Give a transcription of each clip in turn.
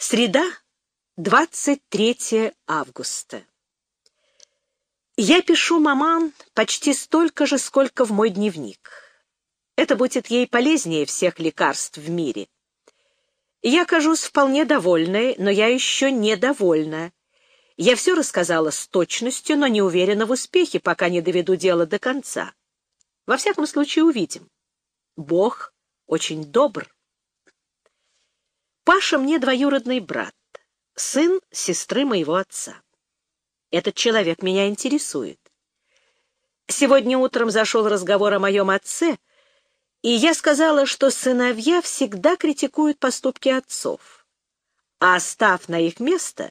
Среда, 23 августа. Я пишу маман почти столько же, сколько в мой дневник. Это будет ей полезнее всех лекарств в мире. Я кажусь вполне довольной, но я еще недовольна. Я все рассказала с точностью, но не уверена в успехе, пока не доведу дело до конца. Во всяком случае, увидим. Бог очень добр. Паша мне двоюродный брат, сын сестры моего отца. Этот человек меня интересует. Сегодня утром зашел разговор о моем отце, и я сказала, что сыновья всегда критикуют поступки отцов, а, став на их место,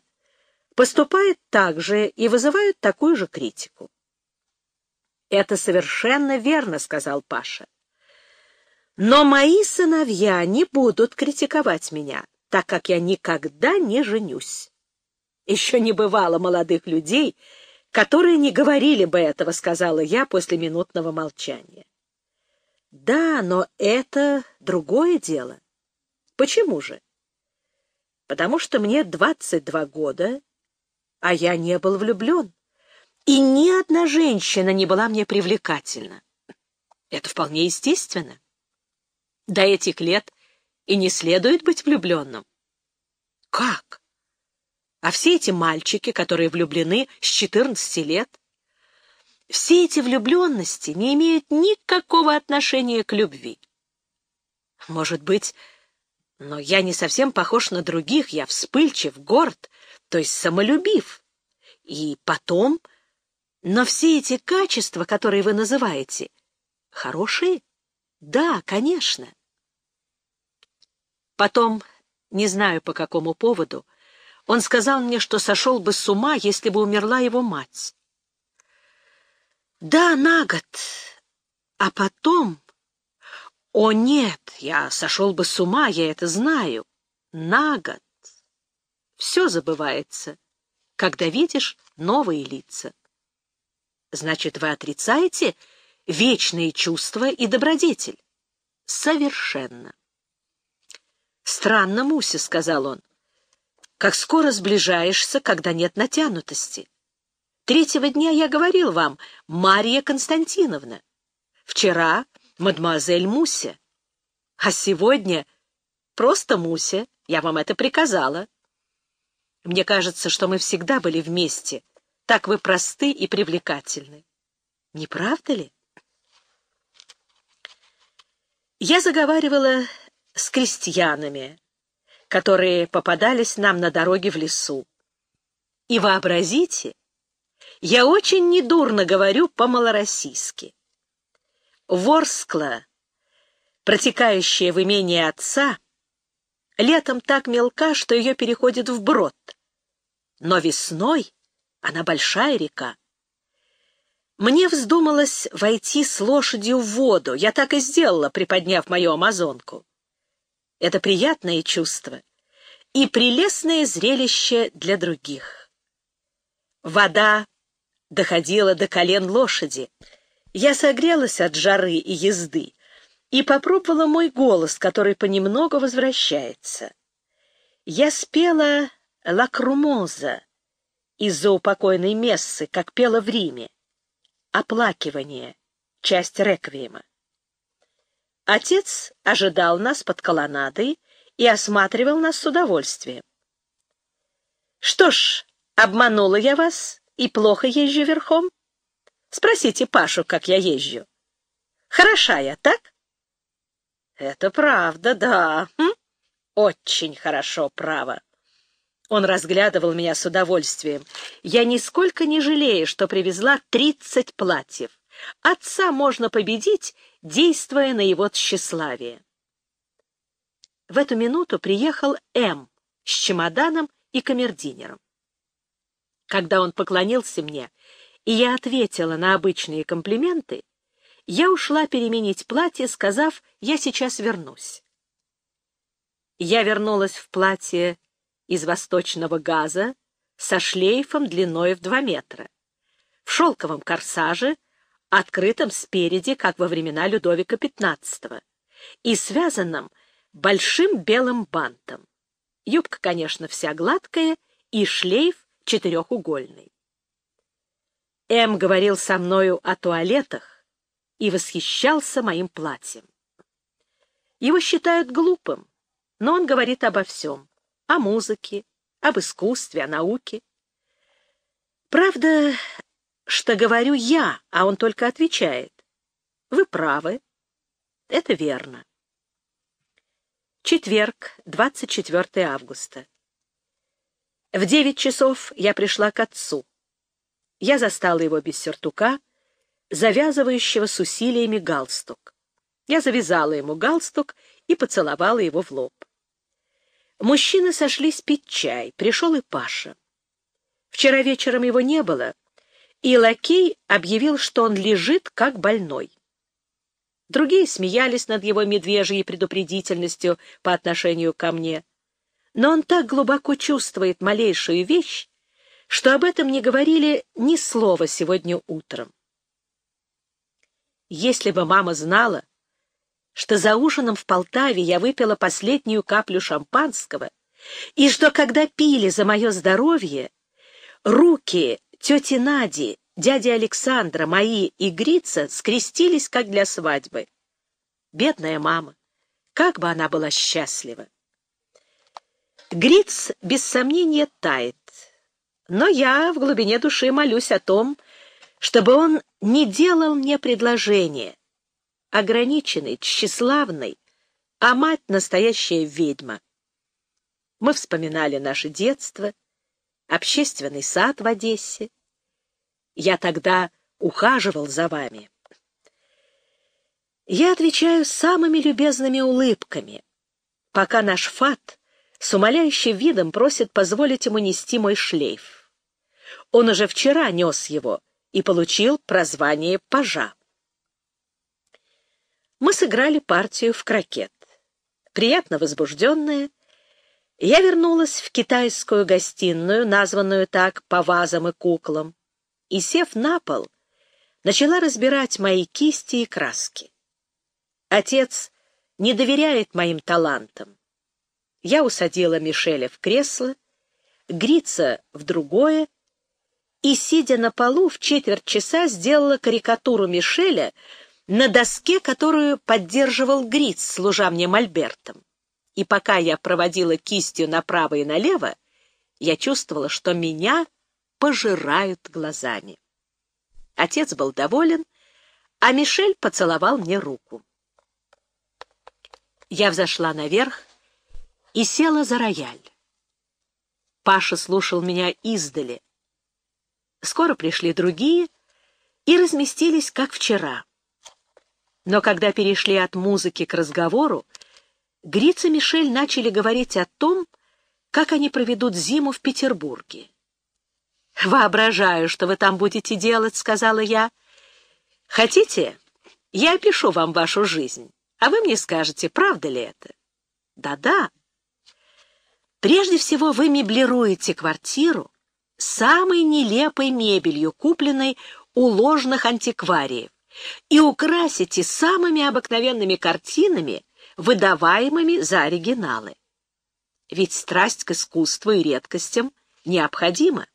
поступают так же и вызывают такую же критику. «Это совершенно верно», — сказал Паша. Но мои сыновья не будут критиковать меня, так как я никогда не женюсь. Еще не бывало молодых людей, которые не говорили бы этого, сказала я после минутного молчания. Да, но это другое дело. Почему же? Потому что мне 22 года, а я не был влюблен, и ни одна женщина не была мне привлекательна. Это вполне естественно. До этих лет и не следует быть влюбленным. Как? А все эти мальчики, которые влюблены с 14 лет, все эти влюбленности не имеют никакого отношения к любви. Может быть, но я не совсем похож на других, я вспыльчив, горд, то есть самолюбив. И потом, но все эти качества, которые вы называете, хорошие? Да, конечно. Потом, не знаю по какому поводу, он сказал мне, что сошел бы с ума, если бы умерла его мать. Да, на год. А потом... О, нет, я сошел бы с ума, я это знаю. На год. Все забывается, когда видишь новые лица. Значит, вы отрицаете вечные чувства и добродетель? Совершенно. «Странно, Муся», — сказал он, — «как скоро сближаешься, когда нет натянутости. Третьего дня я говорил вам, Мария Константиновна. Вчера мадемуазель Муся. А сегодня просто Муся, я вам это приказала. Мне кажется, что мы всегда были вместе. Так вы просты и привлекательны. Не правда ли?» Я заговаривала с крестьянами, которые попадались нам на дороге в лесу. И вообразите, я очень недурно говорю по-малороссийски. Ворскла, протекающая в имении отца, летом так мелка, что ее переходит в брод, но весной она большая река. Мне вздумалось войти с лошадью в воду. Я так и сделала, приподняв мою амазонку. Это приятное чувство и прелестное зрелище для других. Вода доходила до колен лошади. Я согрелась от жары и езды и попробовала мой голос, который понемногу возвращается. Я спела «Лакрумоза» из-за упокойной мессы, как пела в Риме. Оплакивание, часть реквиема. Отец ожидал нас под колоннадой и осматривал нас с удовольствием. «Что ж, обманула я вас и плохо езжу верхом? Спросите Пашу, как я езжу. Хороша я, так?» «Это правда, да. Хм? Очень хорошо, право». Он разглядывал меня с удовольствием. Я нисколько не жалею, что привезла тридцать платьев. Отца можно победить, действуя на его тщеславие. В эту минуту приехал М. с чемоданом и камердинером. Когда он поклонился мне, и я ответила на обычные комплименты, я ушла переменить платье, сказав, я сейчас вернусь. Я вернулась в платье из восточного газа со шлейфом длиной в два метра, в шелковом корсаже открытым спереди, как во времена Людовика XV, и связанным большим белым бантом. Юбка, конечно, вся гладкая, и шлейф четырехугольный. М говорил со мною о туалетах и восхищался моим платьем. Его считают глупым, но он говорит обо всем — о музыке, об искусстве, о науке. Правда, что говорю я, а он только отвечает. Вы правы. Это верно. Четверг, 24 августа. В девять часов я пришла к отцу. Я застала его без сюртука, завязывающего с усилиями галстук. Я завязала ему галстук и поцеловала его в лоб. Мужчины сошлись пить чай, пришел и Паша. Вчера вечером его не было, и лакей объявил, что он лежит как больной. Другие смеялись над его медвежьей предупредительностью по отношению ко мне. Но он так глубоко чувствует малейшую вещь, что об этом не говорили ни слова сегодня утром. Если бы мама знала, что за ужином в Полтаве я выпила последнюю каплю шампанского, и что, когда пили за мое здоровье, руки тети Нади, дяди Александра, мои и Грица скрестились, как для свадьбы. Бедная мама, как бы она была счастлива! Гриц, без сомнения, тает, но я в глубине души молюсь о том, чтобы он не делал мне предложение. Ограниченный, тщеславный, а мать — настоящая ведьма. Мы вспоминали наше детство, общественный сад в Одессе. Я тогда ухаживал за вами. Я отвечаю самыми любезными улыбками, пока наш фат с умоляющим видом просит позволить ему нести мой шлейф. Он уже вчера нес его и получил прозвание пажа. Мы сыграли партию в крокет. Приятно возбужденная, я вернулась в китайскую гостиную, названную так по вазам и куклам, и, сев на пол, начала разбирать мои кисти и краски. Отец не доверяет моим талантам. Я усадила Мишеля в кресло, Грица в другое, и, сидя на полу, в четверть часа сделала карикатуру Мишеля на доске, которую поддерживал Гриц, служа мне мольбертом. И пока я проводила кистью направо и налево, я чувствовала, что меня пожирают глазами. Отец был доволен, а Мишель поцеловал мне руку. Я взошла наверх и села за рояль. Паша слушал меня издали, Скоро пришли другие и разместились, как вчера. Но когда перешли от музыки к разговору, Гриц и Мишель начали говорить о том, как они проведут зиму в Петербурге. «Воображаю, что вы там будете делать», — сказала я. «Хотите, я опишу вам вашу жизнь, а вы мне скажете, правда ли это?» «Да-да. Прежде всего вы меблируете квартиру, самой нелепой мебелью, купленной у ложных антиквариев, и украсите самыми обыкновенными картинами, выдаваемыми за оригиналы. Ведь страсть к искусству и редкостям необходима.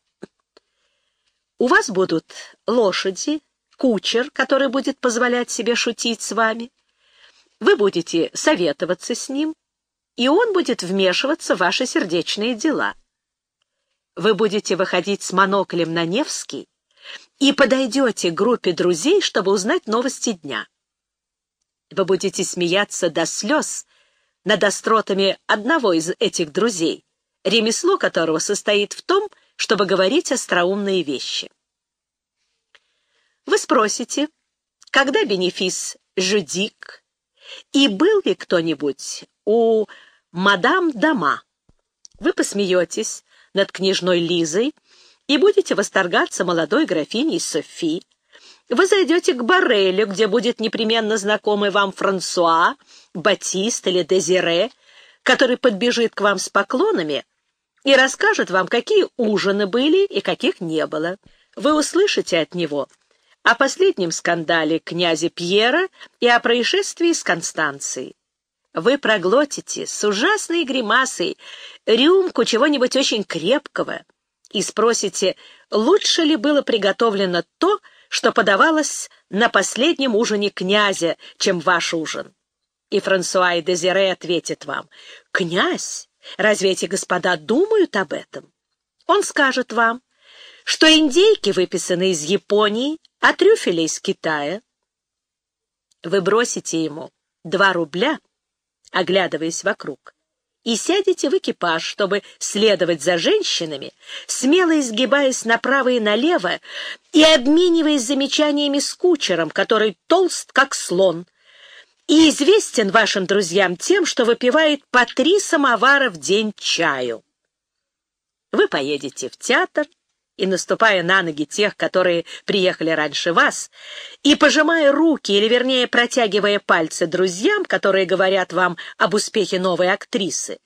У вас будут лошади, кучер, который будет позволять себе шутить с вами. Вы будете советоваться с ним, и он будет вмешиваться в ваши сердечные дела вы будете выходить с моноклем на Невский и подойдете к группе друзей, чтобы узнать новости дня. Вы будете смеяться до слез над остротами одного из этих друзей, ремесло которого состоит в том, чтобы говорить остроумные вещи. Вы спросите, когда бенефис Жюдик, и был ли кто-нибудь у мадам Дама? Вы посмеетесь, над княжной Лизой и будете восторгаться молодой графиней Софи. Вы зайдете к Барелю, где будет непременно знакомый вам Франсуа, Батист или Дезире, который подбежит к вам с поклонами и расскажет вам, какие ужины были и каких не было. Вы услышите от него о последнем скандале князя Пьера и о происшествии с Констанцией. вы проглотите с ужасной гримасой рюмку чего-нибудь очень крепкого и спросите, лучше ли было приготовлено то, что подавалось на последнем ужине князя, чем ваш ужин. И Франсуа и Дезире ответит вам, «Князь, разве эти господа думают об этом?» Он скажет вам, что индейки выписаны из Японии, а трюфели из Китая. Вы бросите ему два рубля — оглядываясь вокруг, и сядете в экипаж, чтобы следовать за женщинами, смело изгибаясь направо и налево и обмениваясь замечаниями с кучером, который толст, как слон, и известен вашим друзьям тем, что выпивает по три самовара в день чаю. Вы поедете в театр, и, наступая на ноги тех, которые приехали раньше вас, и пожимая руки, или, вернее, протягивая пальцы друзьям, которые говорят вам об успехе новой актрисы,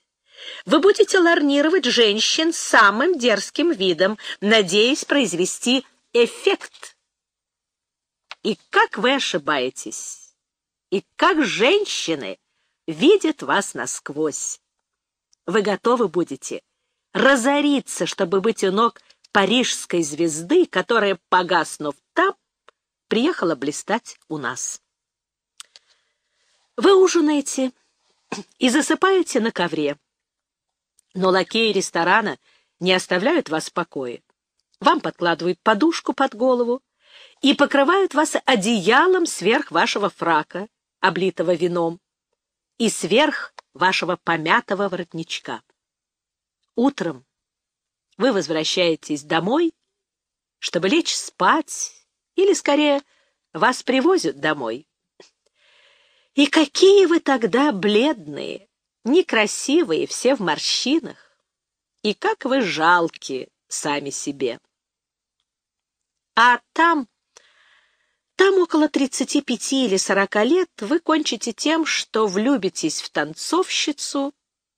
вы будете ларнировать женщин самым дерзким видом, надеясь произвести эффект. И как вы ошибаетесь, и как женщины видят вас насквозь. Вы готовы будете разориться, чтобы быть у ног парижской звезды, которая, погаснув там, приехала блистать у нас. Вы ужинаете и засыпаете на ковре, но лакеи ресторана не оставляют вас в покое. Вам подкладывают подушку под голову и покрывают вас одеялом сверх вашего фрака, облитого вином, и сверх вашего помятого воротничка. Утром вы возвращаетесь домой, чтобы лечь спать, или, скорее, вас привозят домой. И какие вы тогда бледные, некрасивые, все в морщинах, и как вы жалки сами себе. А там, там около 35 или 40 лет вы кончите тем, что влюбитесь в танцовщицу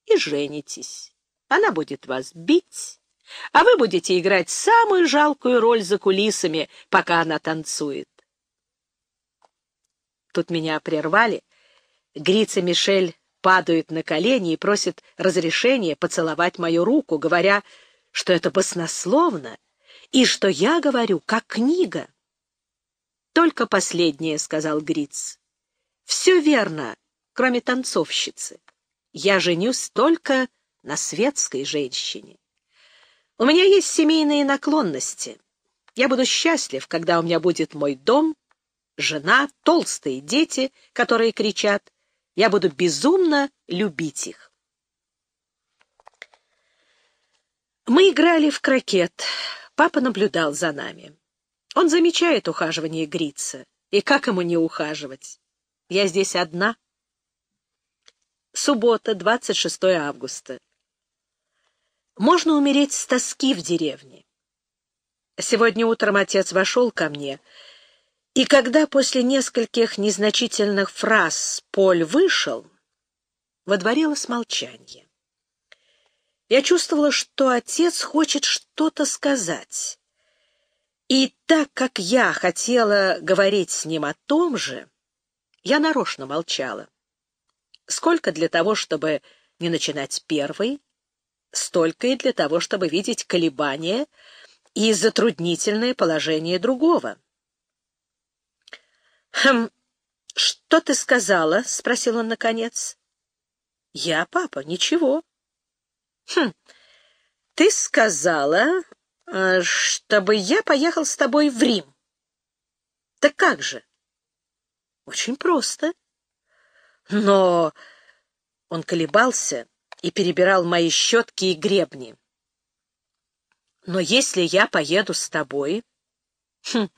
и женитесь. Она будет вас бить, а вы будете играть самую жалкую роль за кулисами, пока она танцует. Тут меня прервали. Грица Мишель падает на колени и просит разрешения поцеловать мою руку, говоря, что это баснословно и что я говорю как книга. «Только последнее», — сказал Гриц. «Все верно, кроме танцовщицы. Я женюсь только на светской женщине». У меня есть семейные наклонности. Я буду счастлив, когда у меня будет мой дом, жена, толстые дети, которые кричат. Я буду безумно любить их. Мы играли в крокет. Папа наблюдал за нами. Он замечает ухаживание Грица. И как ему не ухаживать? Я здесь одна. Суббота, 26 августа. Можно умереть с тоски в деревне. Сегодня утром отец вошел ко мне, и когда после нескольких незначительных фраз Поль вышел, водворилось молчание. Я чувствовала, что отец хочет что-то сказать. И так как я хотела говорить с ним о том же, я нарочно молчала. Сколько для того, чтобы не начинать первой, столько и для того, чтобы видеть колебания и затруднительное положение другого. «Хм, что ты сказала?» — спросил он наконец. «Я, папа, ничего». «Хм, ты сказала, э, чтобы я поехал с тобой в Рим». «Так как же?» «Очень просто». «Но...» Он колебался, и перебирал мои щетки и гребни. Но если я поеду с тобой, хм,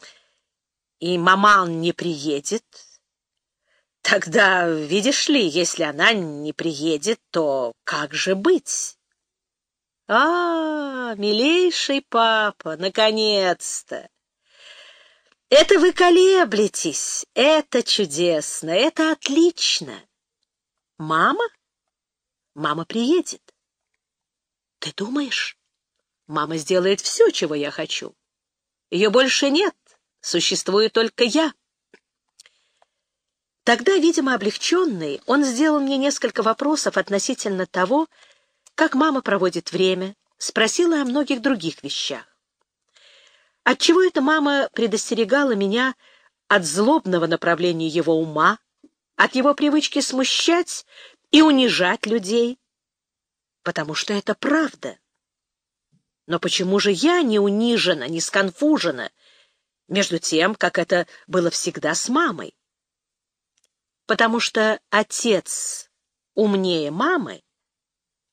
и маман не приедет, тогда, видишь ли, если она не приедет, то как же быть? А, милейший папа, наконец-то! Это вы колеблетесь, это чудесно, это отлично. Мама? Мама приедет. Ты думаешь? Мама сделает все, чего я хочу. Ее больше нет, существует только я. Тогда, видимо, облегченный, он сделал мне несколько вопросов относительно того, как мама проводит время, спросила о многих других вещах. Отчего эта мама предостерегала меня от злобного направления его ума, от его привычки смущать и унижать людей? Потому что это правда. Но почему же я не унижена, не сконфужена, между тем, как это было всегда с мамой? Потому что отец умнее мамы,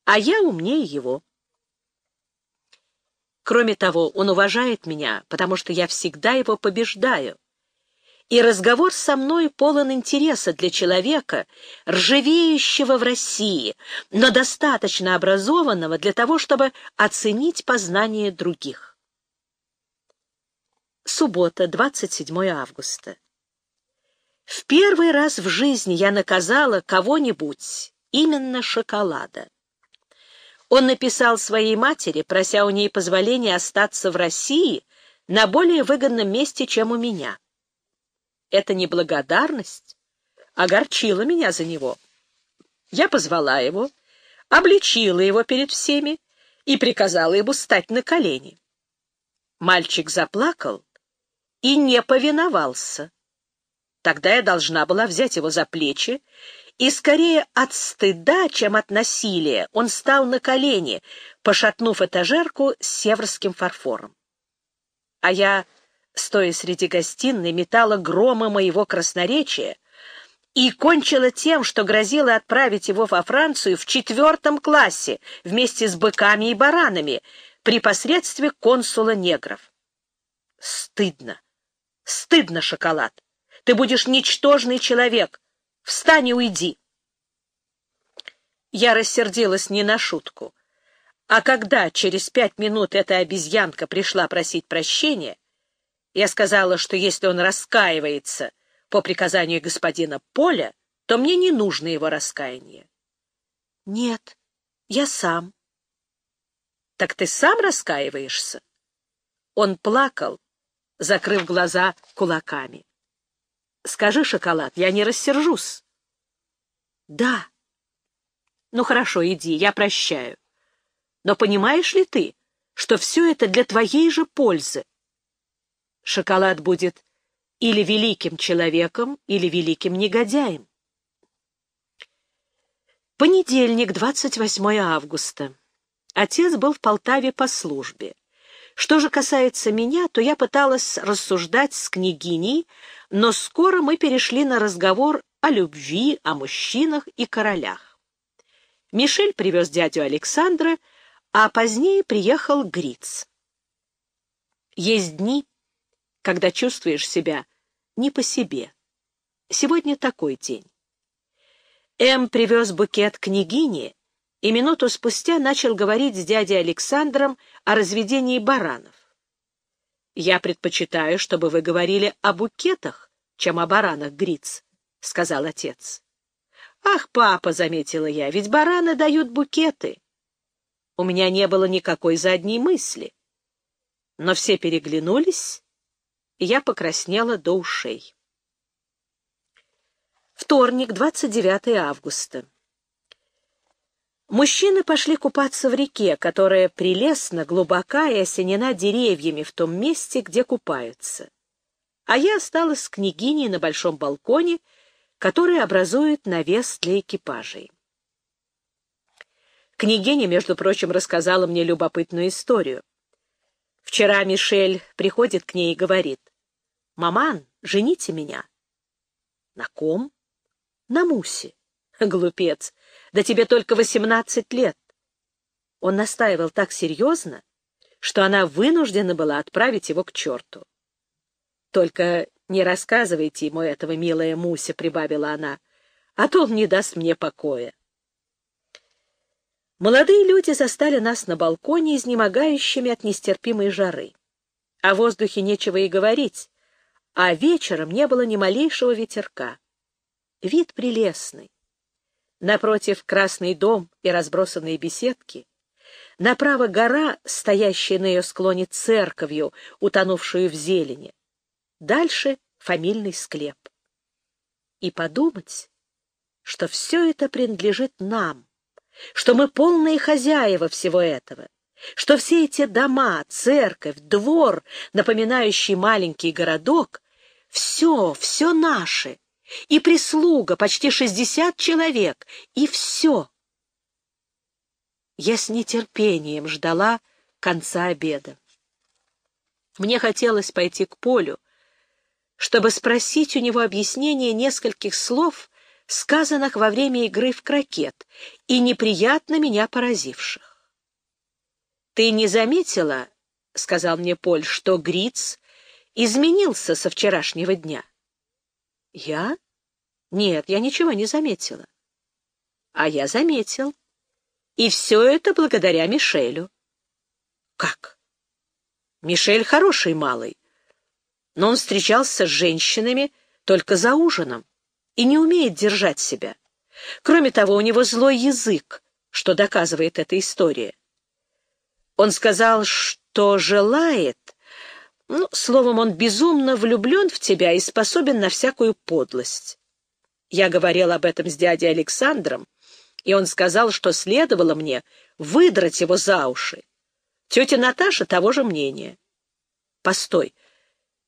а я умнее его. Кроме того, он уважает меня, потому что я всегда его побеждаю. И разговор со мной полон интереса для человека, ржавеющего в России, но достаточно образованного для того, чтобы оценить познание других. Суббота, 27 августа. В первый раз в жизни я наказала кого-нибудь, именно шоколада. Он написал своей матери, прося у ней позволения остаться в России на более выгодном месте, чем у меня. Эта неблагодарность огорчила меня за него. Я позвала его, обличила его перед всеми и приказала ему стать на колени. Мальчик заплакал и не повиновался. Тогда я должна была взять его за плечи и скорее от стыда, чем от насилия, он стал на колени, пошатнув этажерку с северским фарфором. А я, стоя среди гостиной, метала грома моего красноречия и кончила тем, что грозила отправить его во Францию в четвертом классе вместе с быками и баранами при посредстве консула негров. Стыдно, стыдно, шоколад. Ты будешь ничтожный человек, Встань и уйди. Я рассердилась не на шутку. А когда через пять минут эта обезьянка пришла просить прощения, я сказала, что если он раскаивается по приказанию господина Поля, то мне не нужно его раскаяние. — Нет, я сам. — Так ты сам раскаиваешься? Он плакал, закрыв глаза кулаками. Скажи, шоколад, я не рассержусь. Да. Ну хорошо, иди, я прощаю. Но понимаешь ли ты, что все это для твоей же пользы? Шоколад будет или великим человеком, или великим негодяем. Понедельник, 28 августа. Отец был в Полтаве по службе. Что же касается меня, то я пыталась рассуждать с княгиней, но скоро мы перешли на разговор о любви, о мужчинах и королях. Мишель привез дядю Александра, а позднее приехал Гриц. Есть дни, когда чувствуешь себя не по себе. Сегодня такой день. М привез букет княгине, и минуту спустя начал говорить с дядей Александром о разведении баранов. «Я предпочитаю, чтобы вы говорили о букетах, чем о баранах, Гриц», — сказал отец. «Ах, папа», — заметила я, — «ведь бараны дают букеты». У меня не было никакой задней мысли. Но все переглянулись, и я покраснела до ушей. Вторник, 29 августа. Мужчины пошли купаться в реке, которая прелестно, глубока и осенена деревьями в том месте, где купаются. А я осталась с княгиней на большом балконе, который образует навес для экипажей. Княгиня, между прочим, рассказала мне любопытную историю. Вчера Мишель приходит к ней и говорит, «Маман, жените меня». «На ком?» «На Мусе». «Глупец, да тебе только восемнадцать лет. Он настаивал так серьезно, что она вынуждена была отправить его к черту. «Только не рассказывайте ему этого, милая Муся», — прибавила она, — «а то он не даст мне покоя». Молодые люди застали нас на балконе, изнемогающими от нестерпимой жары. О воздухе нечего и говорить, а вечером не было ни малейшего ветерка. Вид прелестный. Напротив красный дом и разбросанные беседки. Направо гора, стоящая на ее склоне церковью, утонувшую в зелени. Дальше фамильный склеп. и подумать, что все это принадлежит нам, что мы полные хозяева всего этого, что все эти дома, церковь, двор, напоминающий маленький городок, все, все наше, и прислуга, почти шестьдесят человек, и все. Я с нетерпением ждала конца обеда. Мне хотелось пойти к Полю, чтобы спросить у него объяснение нескольких слов, сказанных во время игры в крокет и неприятно меня поразивших. «Ты не заметила, — сказал мне Поль, — что Гриц изменился со вчерашнего дня?» «Я? Нет, я ничего не заметила». «А я заметил. И все это благодаря Мишелю». «Как?» «Мишель хороший малый, но он встречался с женщинами только за ужином и не умеет держать себя. Кроме того, у него злой язык, что доказывает эта история. Он сказал, что желает... Ну, словом, он безумно влюблен в тебя и способен на всякую подлость. Я говорил об этом с дядей Александром, и он сказал, что следовало мне выдрать его за уши. Тетя Наташа того же мнения. Постой,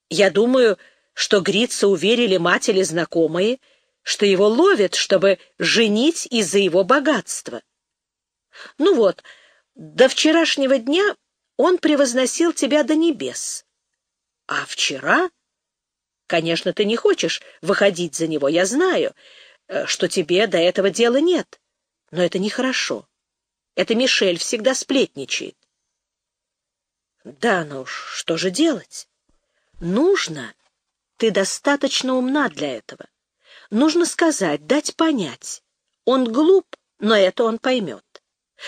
я думаю, что Грица уверили мать или знакомые, что его ловят, чтобы женить из-за его богатства. Ну вот, до вчерашнего дня он превозносил тебя до небес. А вчера... Конечно, ты не хочешь выходить за него, я знаю, э, что тебе до этого дела нет. Но это нехорошо. Это Мишель всегда сплетничает. Да, ну уж, что же делать? Нужно. Ты достаточно умна для этого. Нужно сказать, дать понять. Он глуп, но это он поймет.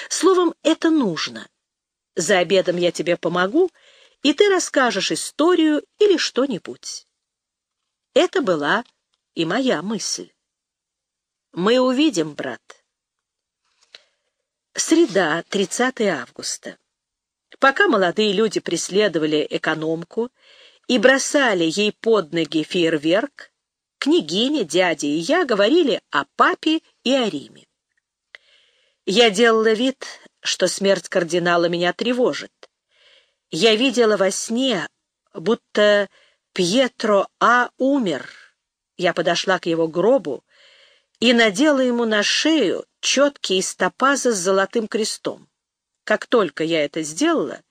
Словом, это нужно. За обедом я тебе помогу, и ты расскажешь историю или что-нибудь. Это была и моя мысль. Мы увидим, брат. Среда, 30 августа. Пока молодые люди преследовали экономку и бросали ей под ноги фейерверк, княгиня, дядя и я говорили о папе и о Риме. Я делала вид, что смерть кардинала меня тревожит. Я видела во сне, будто Пьетро А умер. Я подошла к его гробу и надела ему на шею четкие из с золотым крестом. Как только я это сделала,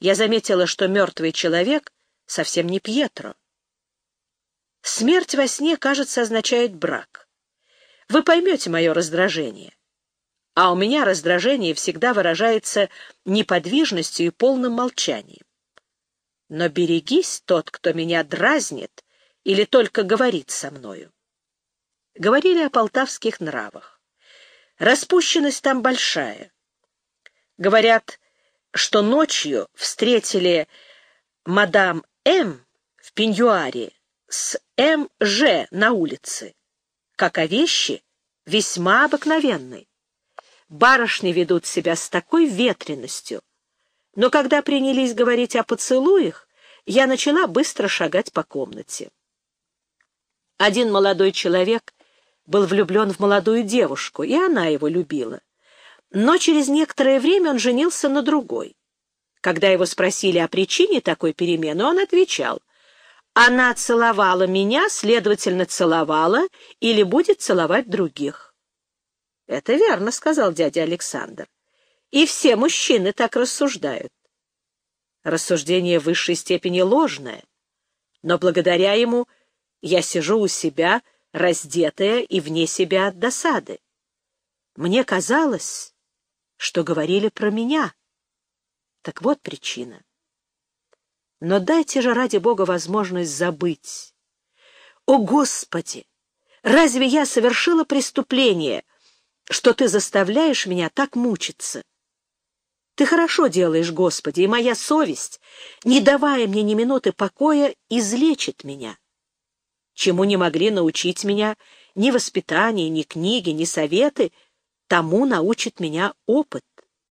я заметила, что мертвый человек совсем не Пьетро. Смерть во сне, кажется, означает брак. Вы поймете мое раздражение. А у меня раздражение всегда выражается неподвижностью и полным молчанием. Но берегись тот, кто меня дразнит или только говорит со мною. Говорили о полтавских нравах. Распущенность там большая. Говорят, что ночью встретили мадам М. в пеньюаре с М.Ж. на улице, как о вещи весьма обыкновенной. Барышни ведут себя с такой ветренностью, но когда принялись говорить о поцелуях, я начала быстро шагать по комнате. Один молодой человек был влюблен в молодую девушку, и она его любила. Но через некоторое время он женился на другой. Когда его спросили о причине такой перемены, он отвечал, «Она целовала меня, следовательно, целовала или будет целовать других». «Это верно», — сказал дядя Александр. «И все мужчины так рассуждают». Рассуждение в высшей степени ложное, но благодаря ему я сижу у себя, раздетая и вне себя от досады. Мне казалось, что говорили про меня. Так вот причина. Но дайте же ради Бога возможность забыть. О, Господи! Разве я совершила преступление, что ты заставляешь меня так мучиться? Ты хорошо делаешь, Господи, и моя совесть, не давая мне ни минуты покоя, излечит меня. Чему не могли научить меня ни воспитание, ни книги, ни советы, тому научит меня опыт.